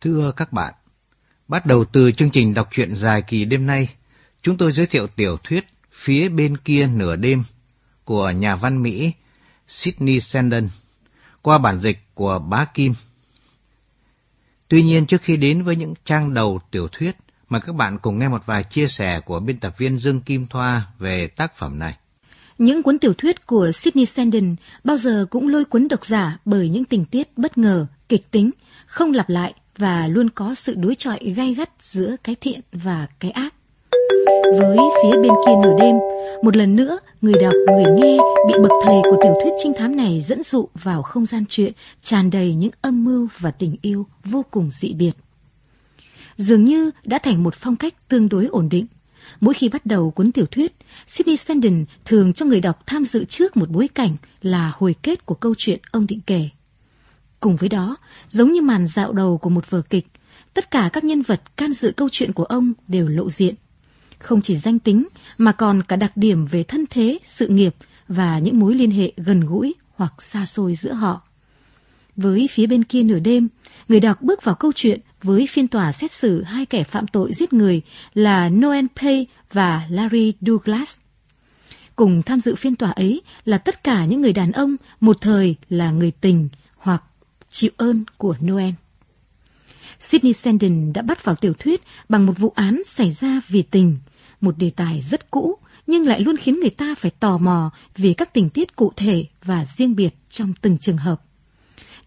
Thưa các bạn, bắt đầu từ chương trình đọc truyện dài kỳ đêm nay, chúng tôi giới thiệu tiểu thuyết Phía bên kia nửa đêm của nhà văn Mỹ Sydney Sandon qua bản dịch của Bá Kim. Tuy nhiên trước khi đến với những trang đầu tiểu thuyết, mà các bạn cùng nghe một vài chia sẻ của biên tập viên Dương Kim Thoa về tác phẩm này. Những cuốn tiểu thuyết của Sydney Sandon bao giờ cũng lôi cuốn độc giả bởi những tình tiết bất ngờ, kịch tính, không lặp lại và luôn có sự đối chọi gay gắt giữa cái thiện và cái ác. Với phía bên kia nửa đêm, một lần nữa người đọc, người nghe bị bậc thầy của tiểu thuyết trinh thám này dẫn dụ vào không gian truyện tràn đầy những âm mưu và tình yêu vô cùng dị biệt. Dường như đã thành một phong cách tương đối ổn định. Mỗi khi bắt đầu cuốn tiểu thuyết, Sydney Sheldon thường cho người đọc tham dự trước một bối cảnh là hồi kết của câu chuyện ông định kể. Cùng với đó, giống như màn dạo đầu của một vở kịch, tất cả các nhân vật can dự câu chuyện của ông đều lộ diện. Không chỉ danh tính, mà còn cả đặc điểm về thân thế, sự nghiệp và những mối liên hệ gần gũi hoặc xa xôi giữa họ. Với phía bên kia nửa đêm, người đọc bước vào câu chuyện với phiên tòa xét xử hai kẻ phạm tội giết người là Noel Pay và Larry Douglas. Cùng tham dự phiên tòa ấy là tất cả những người đàn ông một thời là người tình hoặc chịu ơn của Noel. Sydney Sheldon đã bắt vào tiểu thuyết bằng một vụ án xảy ra vì tình, một đề tài rất cũ nhưng lại luôn khiến người ta phải tò mò về các tình tiết cụ thể và riêng biệt trong từng trường hợp.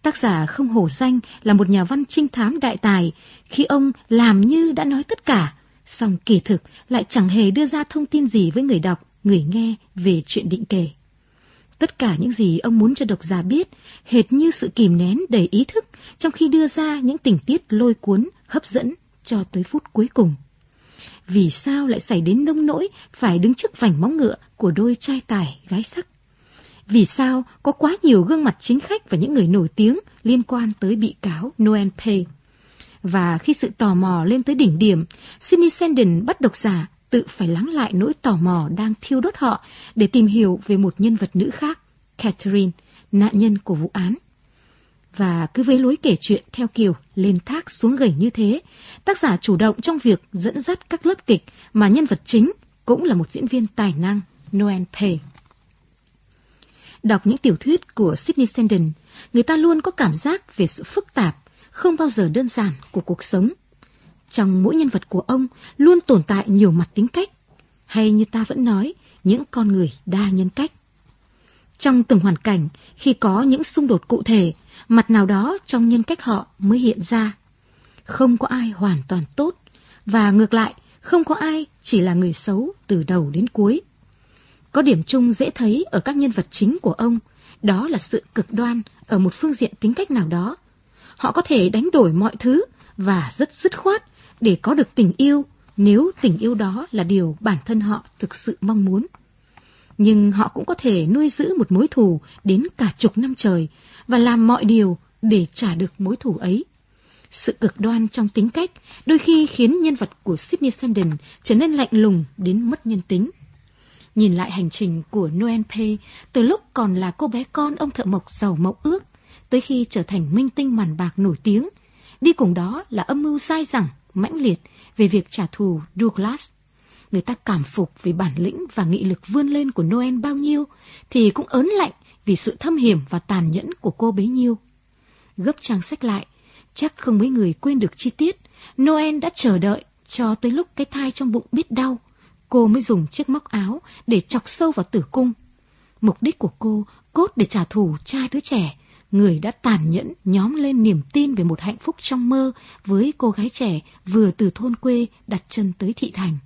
Tác giả không hổ danh là một nhà văn trinh thám đại tài khi ông làm như đã nói tất cả, song kỳ thực lại chẳng hề đưa ra thông tin gì với người đọc, người nghe về chuyện định kể. Tất cả những gì ông muốn cho độc giả biết, hệt như sự kìm nén đầy ý thức trong khi đưa ra những tình tiết lôi cuốn, hấp dẫn cho tới phút cuối cùng. Vì sao lại xảy đến nông nỗi phải đứng trước vành móng ngựa của đôi trai tài gái sắc? Vì sao có quá nhiều gương mặt chính khách và những người nổi tiếng liên quan tới bị cáo Noel Pay? Và khi sự tò mò lên tới đỉnh điểm, Sidney Sheldon bắt độc giả tự phải lắng lại nỗi tò mò đang thiêu đốt họ để tìm hiểu về một nhân vật nữ khác, Catherine, nạn nhân của vụ án. Và cứ với lối kể chuyện theo kiểu lên thác xuống gầy như thế, tác giả chủ động trong việc dẫn dắt các lớp kịch mà nhân vật chính cũng là một diễn viên tài năng, Noel Pay. Đọc những tiểu thuyết của Sidney Sheldon, người ta luôn có cảm giác về sự phức tạp, không bao giờ đơn giản của cuộc sống. Trong mỗi nhân vật của ông luôn tồn tại nhiều mặt tính cách, hay như ta vẫn nói, những con người đa nhân cách. Trong từng hoàn cảnh, khi có những xung đột cụ thể, mặt nào đó trong nhân cách họ mới hiện ra. Không có ai hoàn toàn tốt, và ngược lại, không có ai chỉ là người xấu từ đầu đến cuối. Có điểm chung dễ thấy ở các nhân vật chính của ông, đó là sự cực đoan ở một phương diện tính cách nào đó. Họ có thể đánh đổi mọi thứ và rất dứt khoát để có được tình yêu nếu tình yêu đó là điều bản thân họ thực sự mong muốn. Nhưng họ cũng có thể nuôi giữ một mối thù đến cả chục năm trời và làm mọi điều để trả được mối thù ấy. Sự cực đoan trong tính cách đôi khi khiến nhân vật của Sydney Sheldon trở nên lạnh lùng đến mất nhân tính. Nhìn lại hành trình của Noel Pay từ lúc còn là cô bé con ông thợ mộc giàu mộng ước, tới khi trở thành minh tinh màn bạc nổi tiếng. Đi cùng đó là âm mưu sai rằng, mãnh liệt về việc trả thù Douglas. Người ta cảm phục vì bản lĩnh và nghị lực vươn lên của Noel bao nhiêu, thì cũng ớn lạnh vì sự thâm hiểm và tàn nhẫn của cô bấy nhiêu. Gấp trang sách lại, chắc không mấy người quên được chi tiết. Noel đã chờ đợi cho tới lúc cái thai trong bụng biết đau, cô mới dùng chiếc móc áo để chọc sâu vào tử cung. Mục đích của cô cốt để trả thù cha đứa trẻ, người đã tàn nhẫn nhóm lên niềm tin về một hạnh phúc trong mơ với cô gái trẻ vừa từ thôn quê đặt chân tới thị thành.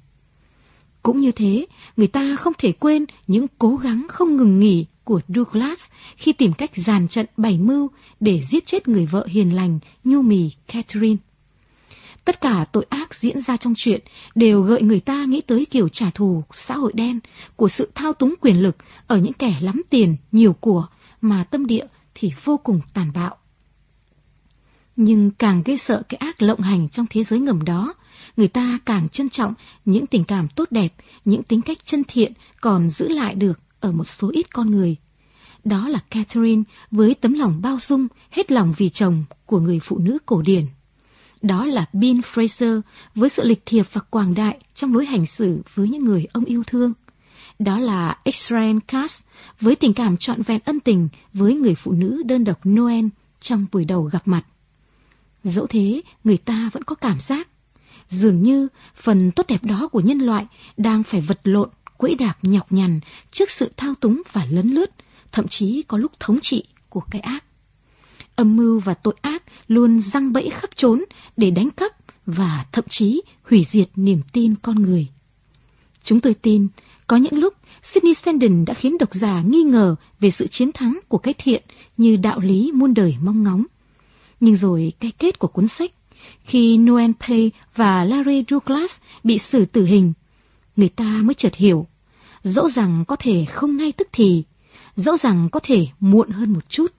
Cũng như thế, người ta không thể quên những cố gắng không ngừng nghỉ của Douglas khi tìm cách giàn trận bảy mưu để giết chết người vợ hiền lành, nhu mì Catherine. Tất cả tội ác diễn ra trong chuyện đều gợi người ta nghĩ tới kiểu trả thù xã hội đen của sự thao túng quyền lực ở những kẻ lắm tiền, nhiều của mà tâm địa thì vô cùng tàn bạo. Nhưng càng ghê sợ cái ác lộng hành trong thế giới ngầm đó, người ta càng trân trọng những tình cảm tốt đẹp, những tính cách chân thiện còn giữ lại được ở một số ít con người. Đó là Catherine với tấm lòng bao dung, hết lòng vì chồng của người phụ nữ cổ điển. Đó là Bill Fraser với sự lịch thiệp và quảng đại trong lối hành xử với những người ông yêu thương. Đó là Israel Katz với tình cảm trọn vẹn ân tình với người phụ nữ đơn độc Noel trong buổi đầu gặp mặt. Dẫu thế, người ta vẫn có cảm giác dường như phần tốt đẹp đó của nhân loại đang phải vật lộn, quẫy đạp nhọc nhằn trước sự thao túng và lấn lướt, thậm chí có lúc thống trị của cái ác. Âm mưu và tội ác luôn răng bẫy khắp trốn để đánh cắp và thậm chí hủy diệt niềm tin con người. Chúng tôi tin, có những lúc Sidney Sheldon đã khiến độc giả nghi ngờ về sự chiến thắng của cái thiện như đạo lý muôn đời mong ngóng. Nhưng rồi cái kết của cuốn sách, khi Noel Pay và Larry Douglas bị xử tử hình, người ta mới chợt hiểu, dẫu rằng có thể không ngay tức thì, dẫu rằng có thể muộn hơn một chút,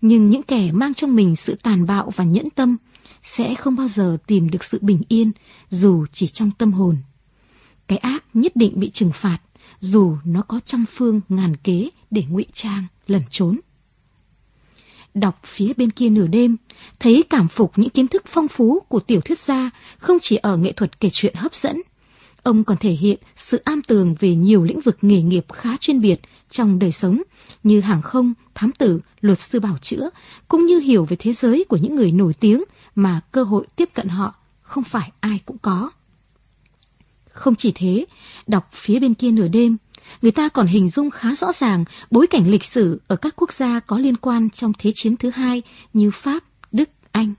nhưng những kẻ mang trong mình sự tàn bạo và nhẫn tâm sẽ không bao giờ tìm được sự bình yên dù chỉ trong tâm hồn. Cái ác nhất định bị trừng phạt dù nó có trăm phương ngàn kế để ngụy trang, lẩn trốn. Đọc phía bên kia nửa đêm, thấy cảm phục những kiến thức phong phú của tiểu thuyết gia không chỉ ở nghệ thuật kể chuyện hấp dẫn. Ông còn thể hiện sự am tường về nhiều lĩnh vực nghề nghiệp khá chuyên biệt trong đời sống như hàng không, thám tử, luật sư bảo chữa, cũng như hiểu về thế giới của những người nổi tiếng mà cơ hội tiếp cận họ không phải ai cũng có. Không chỉ thế, đọc phía bên kia nửa đêm, người ta còn hình dung khá rõ ràng bối cảnh lịch sử ở các quốc gia có liên quan trong Thế chiến thứ hai như Pháp, Đức, Anh.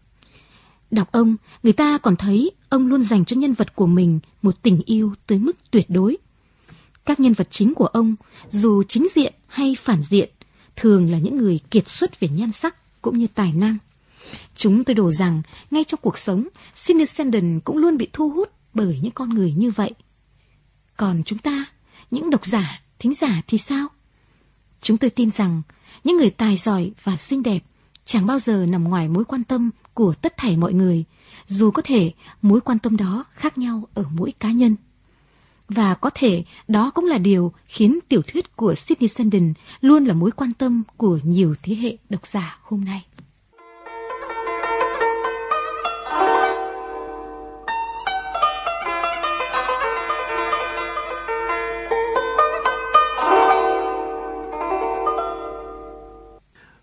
Đọc ông, người ta còn thấy ông luôn dành cho nhân vật của mình một tình yêu tới mức tuyệt đối. Các nhân vật chính của ông, dù chính diện hay phản diện, thường là những người kiệt xuất về nhan sắc cũng như tài năng. Chúng tôi đổ rằng, ngay trong cuộc sống, Sidney Sheldon cũng luôn bị thu hút bởi những con người như vậy. Còn chúng ta, những độc giả, thính giả thì sao? Chúng tôi tin rằng những người tài giỏi và xinh đẹp chẳng bao giờ nằm ngoài mối quan tâm của tất thảy mọi người, dù có thể mối quan tâm đó khác nhau ở mỗi cá nhân. Và có thể đó cũng là điều khiến tiểu thuyết của Sidney Sheldon luôn là mối quan tâm của nhiều thế hệ độc giả hôm nay.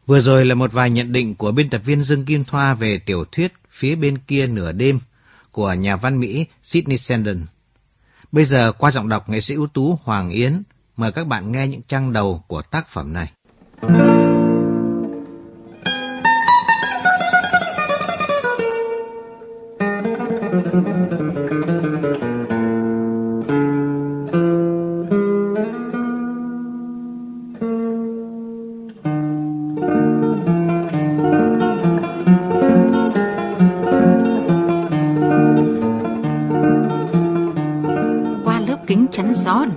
Vừa rồi là một vài nhận định của biên tập viên Dương Kim Thoa về tiểu thuyết Phía bên kia nửa đêm của nhà văn Mỹ Sidney Sheldon. Bây giờ qua giọng đọc nghệ sĩ ưu tú Hoàng Yến, mời các bạn nghe những trang đầu của tác phẩm này.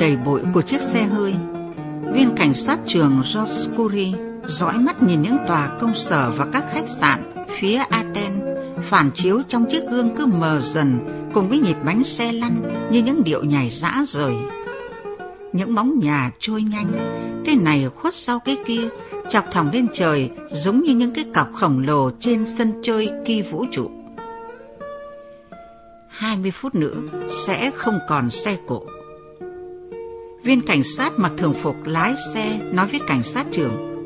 Đầy bụi của chiếc xe hơi. Viên cảnh sát trường George Scurry dõi mắt nhìn những tòa công sở và các khách sạn phía Aten phản chiếu trong chiếc gương cứ mờ dần cùng với nhịp bánh xe lăn như những điệu nhảy dã rời. Những bóng nhà trôi nhanh, cái này khuất sau cái kia, chọc thẳng lên trời giống như những cái cọc khổng lồ trên sân chơi kỳ vũ trụ. 20 phút nữa sẽ không còn xe cộ. Viên cảnh sát mặc thường phục lái xe nói với cảnh sát trưởng.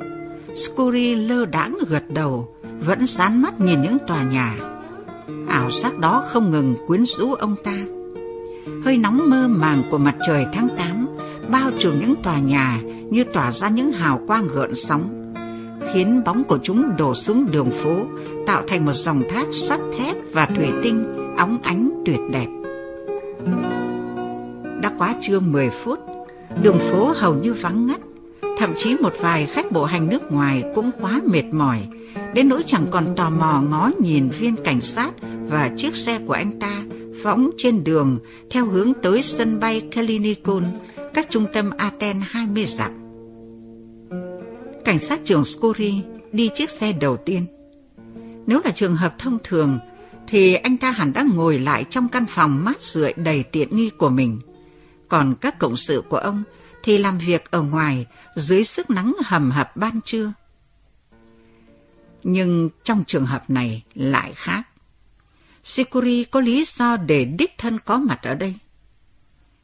Scurry lơ đãng gật đầu, vẫn dán mắt nhìn những tòa nhà. Ảo giác đó không ngừng quyến rũ ông ta. Hơi nóng mơ màng của mặt trời tháng 8 bao trùm những tòa nhà như tỏa ra những hào quang gợn sóng, khiến bóng của chúng đổ xuống đường phố, tạo thành một dòng thác sắt thép và thủy tinh óng ánh tuyệt đẹp. Đã quá trưa 10 phút, Đường phố hầu như vắng ngắt, thậm chí một vài khách bộ hành nước ngoài cũng quá mệt mỏi, đến nỗi chẳng còn tò mò ngó nhìn viên cảnh sát và chiếc xe của anh ta phóng trên đường theo hướng tới sân bay Kalinikon, cách trung tâm Aten 20 dặm. Cảnh sát trưởng Skori đi chiếc xe đầu tiên. Nếu là trường hợp thông thường, thì anh ta hẳn đã ngồi lại trong căn phòng mát rượi đầy tiện nghi của mình – còn các cộng sự của ông thì làm việc ở ngoài dưới sức nắng hầm hập ban trưa. Nhưng trong trường hợp này lại khác. Sikuri có lý do để đích thân có mặt ở đây.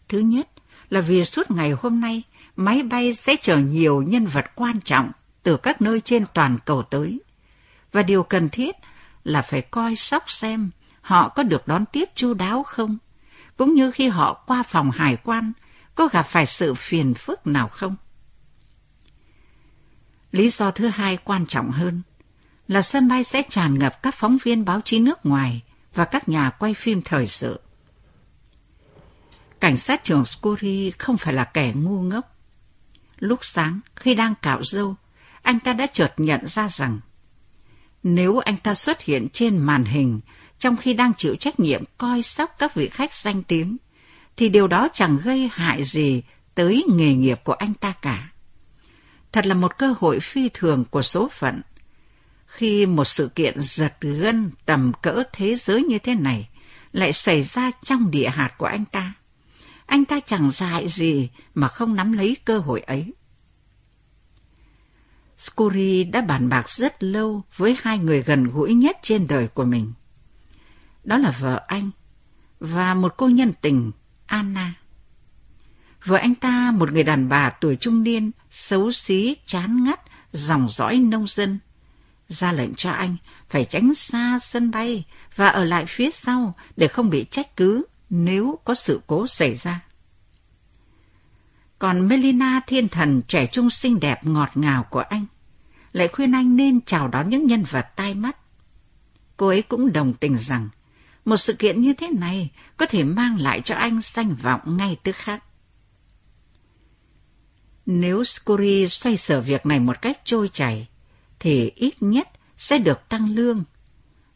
Thứ nhất là vì suốt ngày hôm nay, máy bay sẽ chở nhiều nhân vật quan trọng từ các nơi trên toàn cầu tới. Và điều cần thiết là phải coi sóc xem họ có được đón tiếp chu đáo không, cũng như khi họ qua phòng hải quan có gặp phải sự phiền phức nào không. Lý do thứ hai quan trọng hơn là sân bay sẽ tràn ngập các phóng viên báo chí nước ngoài và các nhà quay phim thời sự. Cảnh sát trưởng Scurry không phải là kẻ ngu ngốc. Lúc sáng, khi đang cạo râu, anh ta đã chợt nhận ra rằng nếu anh ta xuất hiện trên màn hình trong khi đang chịu trách nhiệm coi sóc các vị khách danh tiếng, thì điều đó chẳng gây hại gì tới nghề nghiệp của anh ta cả. Thật là một cơ hội phi thường của số phận. Khi một sự kiện giật gân tầm cỡ thế giới như thế này lại xảy ra trong địa hạt của anh ta, anh ta chẳng dại gì mà không nắm lấy cơ hội ấy. Scuri đã bàn bạc rất lâu với hai người gần gũi nhất trên đời của mình. Đó là vợ anh và một cô nhân tình, Anna. Vợ anh ta một người đàn bà tuổi trung niên, xấu xí, chán ngắt, dòng dõi nông dân. Ra lệnh cho anh phải tránh xa sân bay và ở lại phía sau để không bị trách cứ nếu có sự cố xảy ra. Còn Melina thiên thần trẻ trung xinh đẹp ngọt ngào của anh lại khuyên anh nên chào đón những nhân vật tai mắt. Cô ấy cũng đồng tình rằng một sự kiện như thế này có thể mang lại cho anh danh vọng ngay tức khắc. Nếu Scurry xoay sở việc này một cách trôi chảy, thì ít nhất sẽ được tăng lương.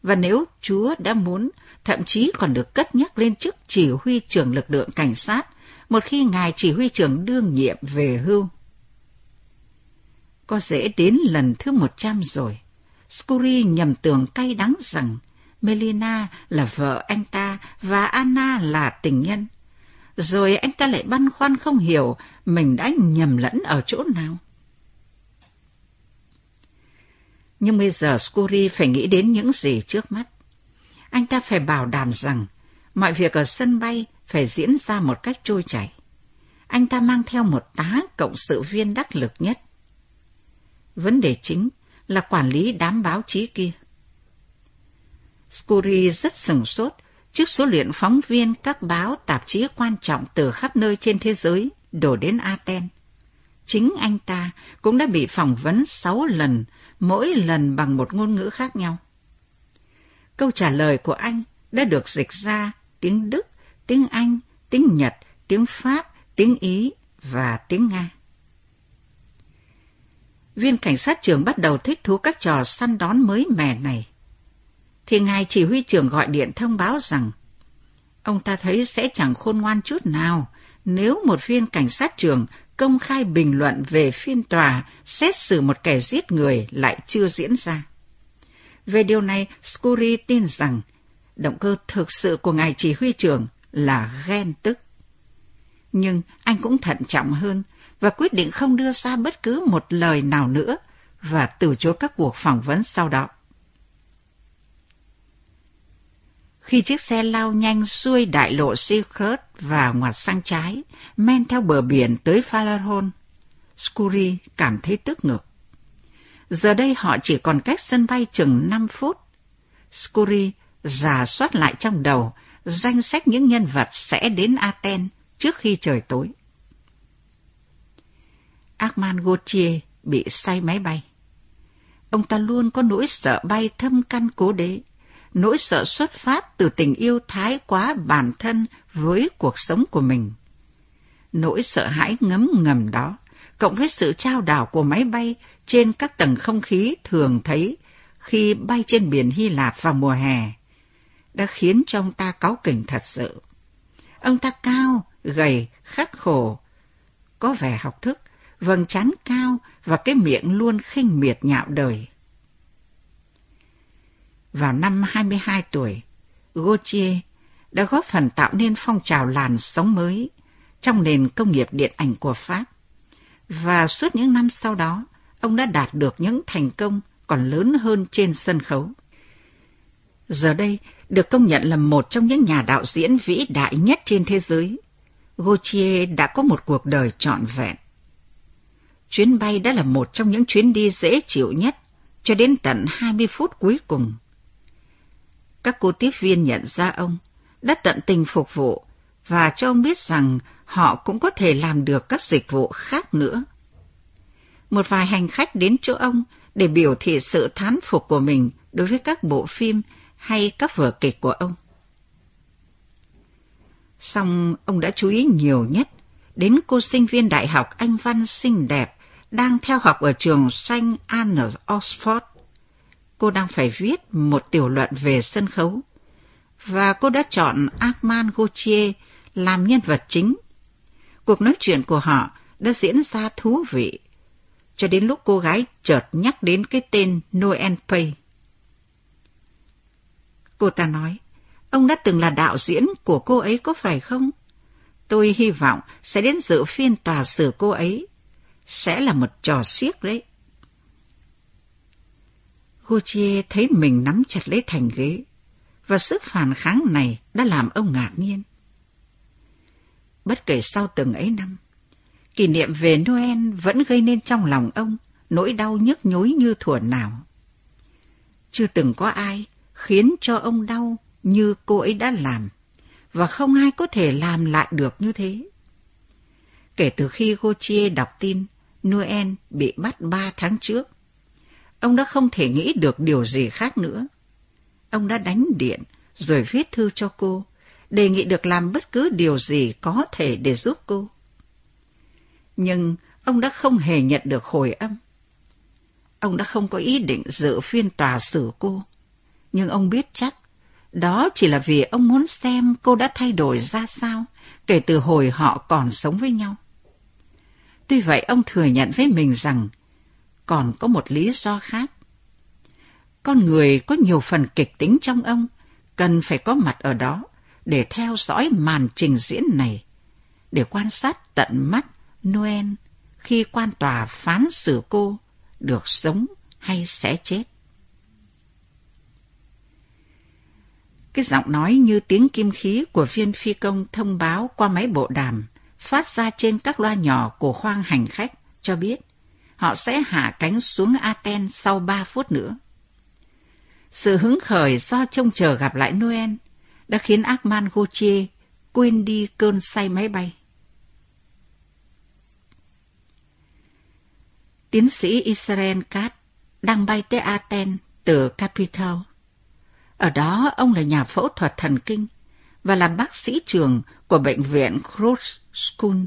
Và nếu Chúa đã muốn, thậm chí còn được cất nhắc lên chức chỉ huy trưởng lực lượng cảnh sát một khi ngài chỉ huy trưởng đương nhiệm về hưu. Có dễ đến lần thứ một trăm rồi. Scurry nhầm tưởng cay đắng rằng Melina là vợ anh ta và Anna là tình nhân. Rồi anh ta lại băn khoăn không hiểu mình đã nhầm lẫn ở chỗ nào. Nhưng bây giờ Scuri phải nghĩ đến những gì trước mắt. Anh ta phải bảo đảm rằng mọi việc ở sân bay phải diễn ra một cách trôi chảy. Anh ta mang theo một tá cộng sự viên đắc lực nhất. Vấn đề chính là quản lý đám báo chí kia. Scurry rất sừng sốt trước số lượng phóng viên các báo tạp chí quan trọng từ khắp nơi trên thế giới đổ đến Aten. Chính anh ta cũng đã bị phỏng vấn sáu lần, mỗi lần bằng một ngôn ngữ khác nhau. Câu trả lời của anh đã được dịch ra tiếng Đức, tiếng Anh, tiếng Nhật, tiếng Pháp, tiếng Ý và tiếng Nga. Viên cảnh sát trưởng bắt đầu thích thú các trò săn đón mới mẻ này. Thì ngài chỉ huy trưởng gọi điện thông báo rằng ông ta thấy sẽ chẳng khôn ngoan chút nào nếu một viên cảnh sát trưởng công khai bình luận về phiên tòa xét xử một kẻ giết người lại chưa diễn ra. Về điều này, Scuri tin rằng động cơ thực sự của ngài chỉ huy trưởng là ghen tức. Nhưng anh cũng thận trọng hơn và quyết định không đưa ra bất cứ một lời nào nữa và từ chối các cuộc phỏng vấn sau đó. Khi chiếc xe lao nhanh xuôi đại lộ Secret và ngoặt sang trái, men theo bờ biển tới Falarhon, Scuri cảm thấy tức ngực. Giờ đây họ chỉ còn cách sân bay chừng 5 phút. Scuri giả soát lại trong đầu danh sách những nhân vật sẽ đến Aten trước khi trời tối. Armand Gauthier bị say máy bay. Ông ta luôn có nỗi sợ bay thâm căn cố đế, nỗi sợ xuất phát từ tình yêu thái quá bản thân với cuộc sống của mình. Nỗi sợ hãi ngấm ngầm đó, cộng với sự trao đảo của máy bay trên các tầng không khí thường thấy khi bay trên biển Hy Lạp vào mùa hè, đã khiến cho ông ta cáu kỉnh thật sự. Ông ta cao, gầy, khắc khổ, có vẻ học thức, vầng trán cao và cái miệng luôn khinh miệt nhạo đời. Vào năm 22 tuổi, Gautier đã góp phần tạo nên phong trào làn sóng mới trong nền công nghiệp điện ảnh của Pháp. Và suốt những năm sau đó, ông đã đạt được những thành công còn lớn hơn trên sân khấu. giờ đây được công nhận là một trong những nhà đạo diễn vĩ đại nhất trên thế giới. Gautier đã có một cuộc đời trọn vẹn. Chuyến bay đã là một trong những chuyến đi dễ chịu nhất cho đến tận 20 phút cuối cùng. Các cô tiếp viên nhận ra ông, đã tận tình phục vụ và cho ông biết rằng họ cũng có thể làm được các dịch vụ khác nữa. Một vài hành khách đến chỗ ông để biểu thị sự thán phục của mình đối với các bộ phim hay các vở kịch của ông. Song ông đã chú ý nhiều nhất đến cô sinh viên đại học Anh văn xinh đẹp đang theo học ở trường Saint Anne Oxford. Cô đang phải viết một tiểu luận về sân khấu và cô đã chọn Armand Gauthier làm nhân vật chính. Cuộc nói chuyện của họ đã diễn ra thú vị, cho đến lúc cô gái chợt nhắc đến cái tên Noel Pay. Cô ta nói, ông đã từng là đạo diễn của cô ấy có phải không? Tôi hy vọng sẽ đến dự phiên tòa xử cô ấy. Sẽ là một trò xiếc đấy. Gautier thấy mình nắm chặt lấy thành ghế, và sức phản kháng này đã làm ông ngạc nhiên. Bất kể sau từng ấy năm, kỷ niệm về Noel vẫn gây nên trong lòng ông nỗi đau nhức nhối như thuở nào. Chưa từng có ai khiến cho ông đau như cô ấy đã làm, và không ai có thể làm lại được như thế. Kể từ khi Gautier đọc tin Noel bị bắt ba tháng trước, ông đã không thể nghĩ được điều gì khác nữa. Ông đã đánh điện rồi viết thư cho cô, đề nghị được làm bất cứ điều gì có thể để giúp cô. Nhưng ông đã không hề nhận được hồi âm. Ông đã không có ý định dự phiên tòa xử cô, nhưng ông biết chắc đó chỉ là vì ông muốn xem cô đã thay đổi ra sao kể từ hồi họ còn sống với nhau. Tuy vậy ông thừa nhận với mình rằng còn có một lý do khác. Con người có nhiều phần kịch tính trong ông, cần phải có mặt ở đó để theo dõi màn trình diễn này, để quan sát tận mắt Noel khi quan tòa phán xử cô được sống hay sẽ chết. Cái giọng nói như tiếng kim khí của viên phi công thông báo qua máy bộ đàm, phát ra trên các loa nhỏ của khoang hành khách, cho biết họ sẽ hạ cánh xuống Aten sau ba phút nữa. Sự hứng khởi do trông chờ gặp lại Noel đã khiến Armand Gauthier quên đi cơn say máy bay. Tiến sĩ Israel Katz đang bay tới Aten từ Capital. Ở đó ông là nhà phẫu thuật thần kinh và là bác sĩ trường của bệnh viện Cross School,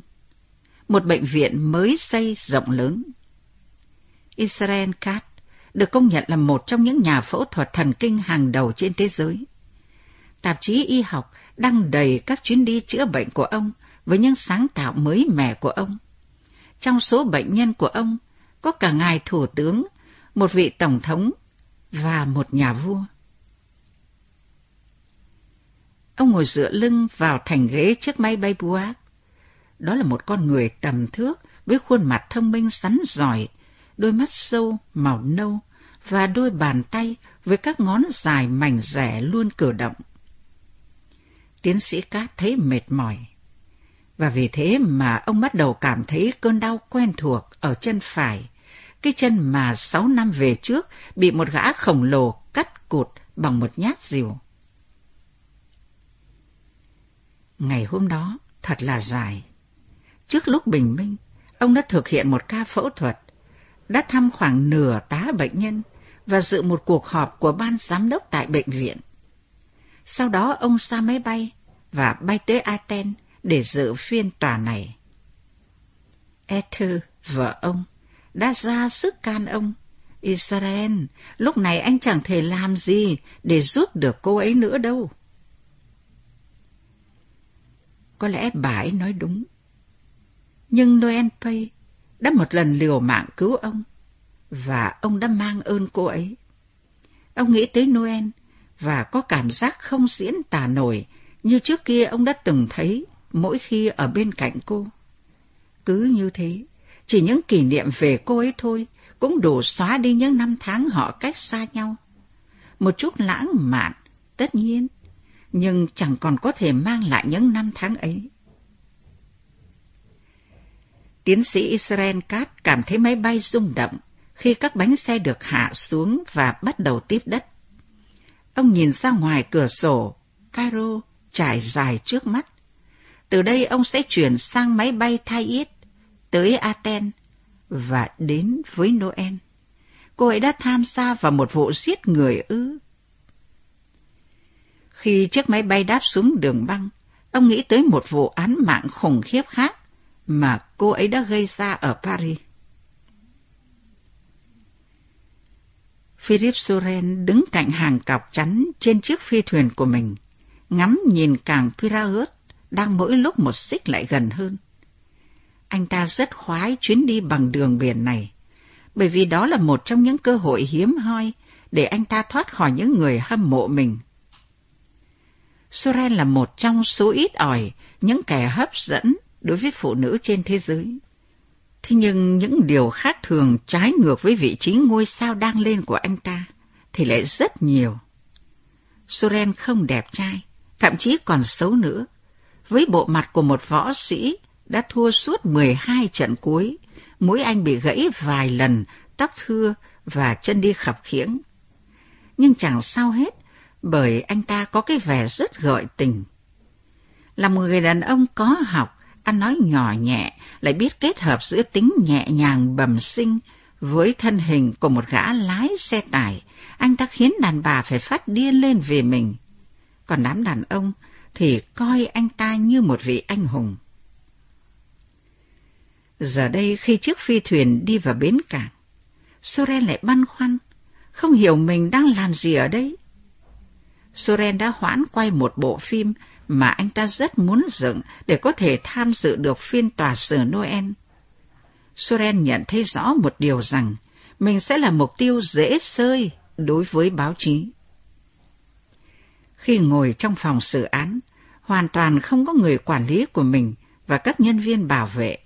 một bệnh viện mới xây rộng lớn. Israel Katz được công nhận là một trong những nhà phẫu thuật thần kinh hàng đầu trên thế giới. Tạp chí y học đăng đầy các chuyến đi chữa bệnh của ông với những sáng tạo mới mẻ của ông. Trong số bệnh nhân của ông có cả ngài thủ tướng, một vị tổng thống và một nhà vua. Ông ngồi dựa lưng vào thành ghế chiếc máy bay Buick. Đó là một con người tầm thước với khuôn mặt thông minh rắn giỏi, đôi mắt sâu màu nâu và đôi bàn tay với các ngón dài mảnh rẻ luôn cử động. Tiến sĩ Cát thấy mệt mỏi, và vì thế mà ông bắt đầu cảm thấy cơn đau quen thuộc ở chân phải, cái chân mà sáu năm về trước bị một gã khổng lồ cắt cụt bằng một nhát rìu. Ngày hôm đó thật là dài. Trước lúc bình minh, ông đã thực hiện một ca phẫu thuật, đã thăm khoảng nửa tá bệnh nhân và dự một cuộc họp của ban giám đốc tại bệnh viện. Sau đó ông ra máy bay và bay tới Aten để dự phiên tòa này. Ether, vợ ông, đã ra sức can ông. Israel, lúc này anh chẳng thể làm gì để giúp được cô ấy nữa đâu. Có lẽ bà ấy nói đúng. Nhưng Noel Pay đã một lần liều mạng cứu ông, và ông đã mang ơn cô ấy. Ông nghĩ tới Noel và có cảm giác không diễn tả nổi như trước kia ông đã từng thấy mỗi khi ở bên cạnh cô. Cứ như thế, chỉ những kỷ niệm về cô ấy thôi cũng đủ xóa đi những năm tháng họ cách xa nhau. Một chút lãng mạn tất nhiên, nhưng chẳng còn có thể mang lại những năm tháng ấy. Tiến sĩ Israel Katz cảm thấy máy bay rung động khi các bánh xe được hạ xuống và bắt đầu tiếp đất. Ông nhìn ra ngoài cửa sổ, Cairo trải dài trước mắt. Từ đây ông sẽ chuyển sang máy bay Thais tới Athens và đến với Noel. Cô ấy đã tham gia vào một vụ giết người ư. Khi chiếc máy bay đáp xuống đường băng, ông nghĩ tới một vụ án mạng khủng khiếp khác mà cô ấy đã gây ra ở Paris. Philip Soren đứng cạnh hàng cọc chắn trên chiếc phi thuyền của mình, ngắm nhìn cảng Piraeus đang mỗi lúc một xích lại gần hơn. Anh ta rất khoái chuyến đi bằng đường biển này, bởi vì đó là một trong những cơ hội hiếm hoi để anh ta thoát khỏi những người hâm mộ mình. Soren là một trong số ít ỏi những kẻ hấp dẫn đối với phụ nữ trên thế giới. Thế nhưng những điều khác thường trái ngược với vị trí ngôi sao đang lên của anh ta thì lại rất nhiều. Soren không đẹp trai, thậm chí còn xấu nữa. Với bộ mặt của một võ sĩ đã thua suốt 12 trận cuối, mũi anh bị gãy vài lần, tóc thưa và chân đi khập khiễng. Nhưng chẳng sao hết, bởi anh ta có cái vẻ rất gợi tình. Là một người đàn ông có học, ăn nói nhỏ nhẹ, lại biết kết hợp giữa tính nhẹ nhàng bẩm sinh với thân hình của một gã lái xe tải, anh ta khiến đàn bà phải phát điên lên về mình. Còn đám đàn ông thì coi anh ta như một vị anh hùng. Giờ đây khi chiếc phi thuyền đi vào bến cảng, Soren lại băn khoăn, không hiểu mình đang làm gì ở đây. Soren đã hoãn quay một bộ phim mà anh ta rất muốn dựng để có thể tham dự được phiên tòa xử Noel. Soren nhận thấy rõ một điều rằng mình sẽ là mục tiêu dễ sơi đối với báo chí. Khi ngồi trong phòng xử án, hoàn toàn không có người quản lý của mình và các nhân viên bảo vệ,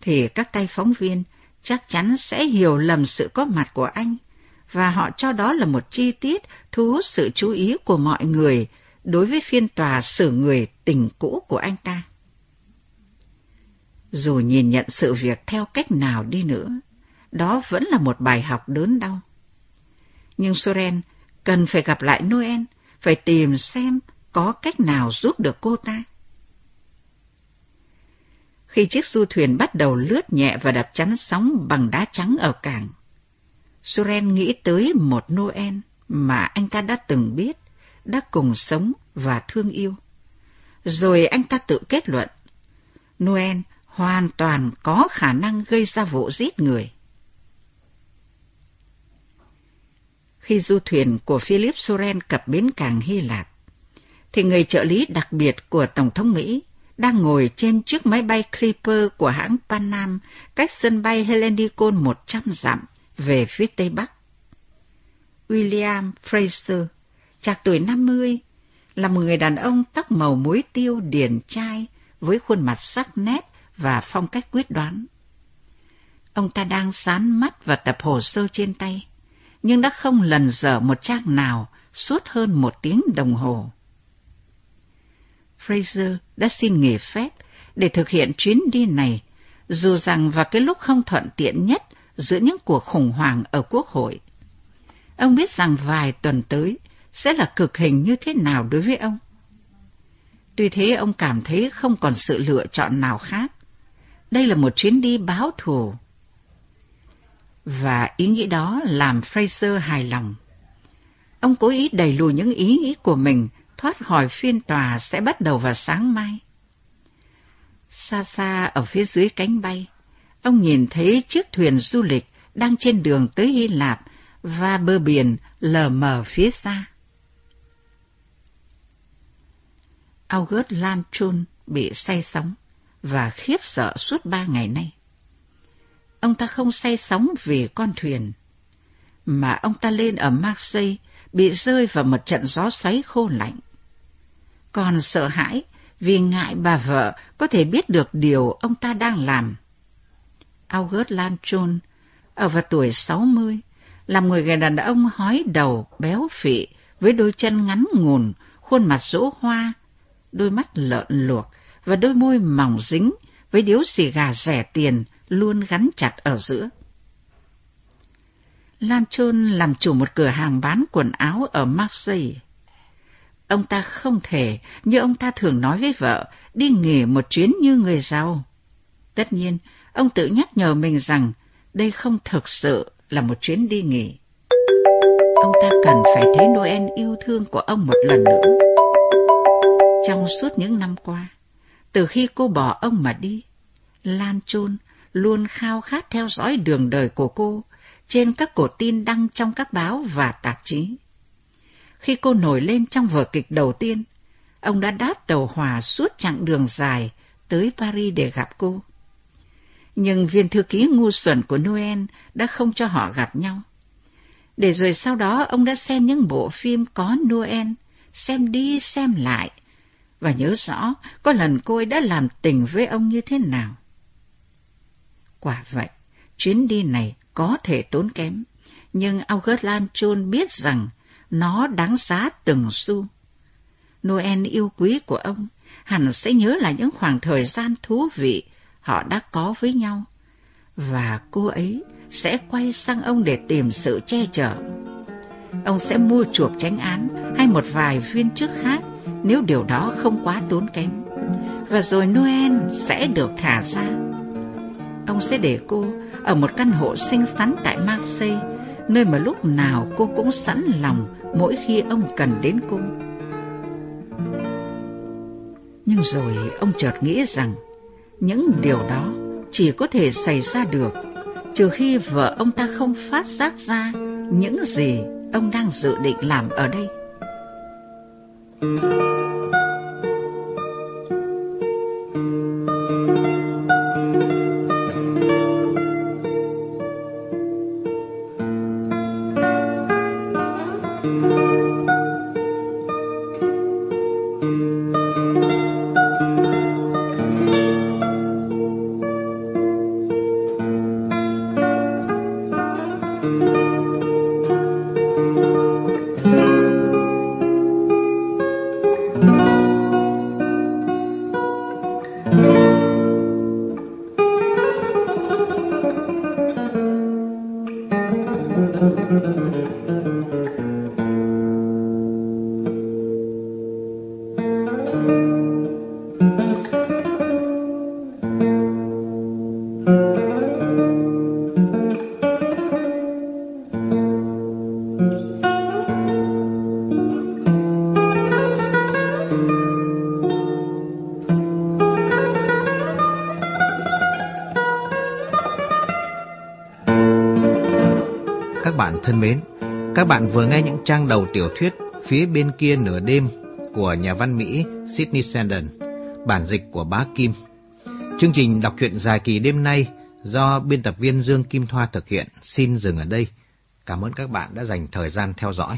thì các tay phóng viên chắc chắn sẽ hiểu lầm sự có mặt của anh và họ cho đó là một chi tiết thu hút sự chú ý của mọi người đối với phiên tòa xử người tình cũ của anh ta. Dù nhìn nhận sự việc theo cách nào đi nữa, đó vẫn là một bài học đớn đau. Nhưng Soren cần phải gặp lại Noel, phải tìm xem có cách nào giúp được cô ta. Khi chiếc du thuyền bắt đầu lướt nhẹ và đập chắn sóng bằng đá trắng ở cảng, Soren nghĩ tới một Noel mà anh ta đã từng biết, đã cùng sống và thương yêu. Rồi anh ta tự kết luận, Noel hoàn toàn có khả năng gây ra vụ giết người. Khi du thuyền của Philip Soren cập bến cảng Hy Lạp, thì người trợ lý đặc biệt của Tổng thống Mỹ đang ngồi trên chiếc máy bay Clipper của hãng Pan Am cách sân bay Helenicon 100 dặm về phía tây bắc. William Fraser, trạc tuổi 50, là một người đàn ông tóc màu muối tiêu điển trai với khuôn mặt sắc nét và phong cách quyết đoán. Ông ta đang sán mắt và tập hồ sơ trên tay, nhưng đã không lần dở một trang nào suốt hơn một tiếng đồng hồ. Fraser đã xin nghỉ phép để thực hiện chuyến đi này, dù rằng vào cái lúc không thuận tiện nhất giữa những cuộc khủng hoảng ở Quốc hội. Ông biết rằng vài tuần tới sẽ là cực hình như thế nào đối với ông. Tuy thế ông cảm thấy không còn sự lựa chọn nào khác. Đây là một chuyến đi báo thù. Và ý nghĩ đó làm Fraser hài lòng. Ông cố ý đẩy lùi những ý nghĩ của mình thoát khỏi phiên tòa sẽ bắt đầu vào sáng mai. Xa xa ở phía dưới cánh bay, ông nhìn thấy chiếc thuyền du lịch đang trên đường tới Hy Lạp và bờ biển lờ mờ phía xa. August Lanchon bị say sóng và khiếp sợ suốt ba ngày nay. Ông ta không say sóng vì con thuyền, mà ông ta lên ở Marseille bị rơi vào một trận gió xoáy khô lạnh. Còn sợ hãi vì ngại bà vợ có thể biết được điều ông ta đang làm. August Lanchon, ở vào tuổi 60, là người đàn ông hói đầu, béo phị với đôi chân ngắn ngùn, khuôn mặt rỗ hoa, đôi mắt lợn luộc và đôi môi mỏng dính với điếu xì gà rẻ tiền luôn gắn chặt ở giữa. Lan Chôn làm chủ một cửa hàng bán quần áo ở Marseille. Ông ta không thể, như ông ta thường nói với vợ, đi nghỉ một chuyến như người giàu. Tất nhiên, ông tự nhắc nhở mình rằng đây không thực sự là một chuyến đi nghỉ. Ông ta cần phải thấy Noel yêu thương của ông một lần nữa. Trong suốt những năm qua, từ khi cô bỏ ông mà đi, Lan Chun luôn khao khát theo dõi đường đời của cô trên các cổ tin đăng trong các báo và tạp chí. Khi cô nổi lên trong vở kịch đầu tiên, ông đã đáp tàu hòa suốt chặng đường dài tới Paris để gặp cô. Nhưng viên thư ký ngu xuẩn của Noel đã không cho họ gặp nhau. Để rồi sau đó ông đã xem những bộ phim có Noel, xem đi xem lại, và nhớ rõ có lần cô ấy đã làm tình với ông như thế nào. Quả vậy, chuyến đi này có thể tốn kém, nhưng August Lanchon biết rằng nó đáng giá từng xu. Noel yêu quý của ông hẳn sẽ nhớ lại những khoảng thời gian thú vị họ đã có với nhau, và cô ấy sẽ quay sang ông để tìm sự che chở. Ông sẽ mua chuộc tránh án hay một vài viên chức khác nếu điều đó không quá tốn kém. Và rồi Noel sẽ được thả ra. Ông sẽ để cô ở một căn hộ xinh xắn tại Marseille, nơi mà lúc nào cô cũng sẵn lòng mỗi khi ông cần đến cô. Nhưng rồi ông chợt nghĩ rằng những điều đó chỉ có thể xảy ra được trừ khi vợ ông ta không phát giác ra những gì ông đang dự định làm ở đây bạn thân mến, các bạn vừa nghe những trang đầu tiểu thuyết Phía bên kia nửa đêm của nhà văn Mỹ Sidney Sheldon, bản dịch của Bá Kim. Chương trình đọc truyện dài kỳ đêm nay do biên tập viên Dương Kim Thoa thực hiện xin dừng ở đây. Cảm ơn các bạn đã dành thời gian theo dõi.